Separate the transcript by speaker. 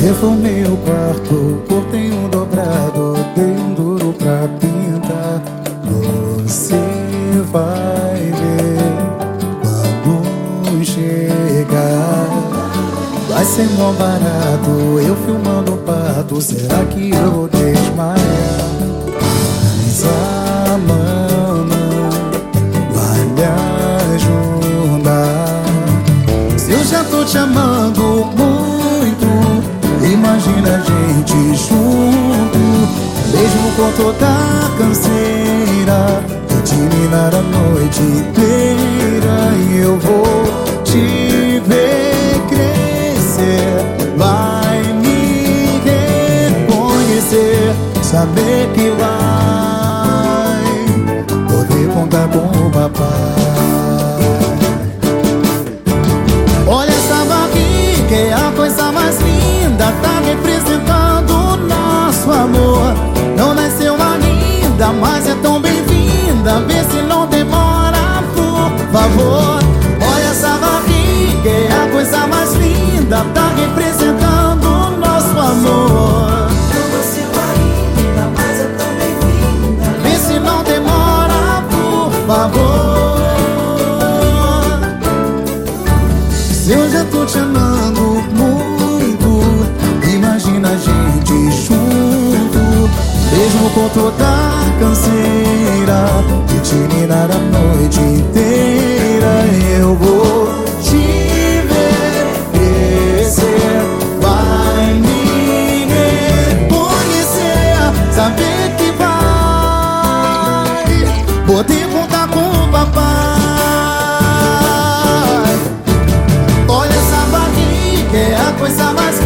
Speaker 1: Reformei o quarto, botei um dobrado, dei um duro pra pintar. Você vai ver quando chegar. Vai ser mó barato, eu filmando o pato. Será que eu vou desmaiar? Mas a mamãe vai me ajudar. Se eu já tô te amando com toda a canseira, minar a noite inteira. E eu vou te ver crescer. Vai me reconhecer, saber que vai poder contar com o papai. Olha essa barriga, é a Toda canseira. De te mirar a noite inteira. Eu vou te ver crescer Vai me reconhecer. Saber que vai Poder contar com o papai. Olha essa barriga É a coisa mais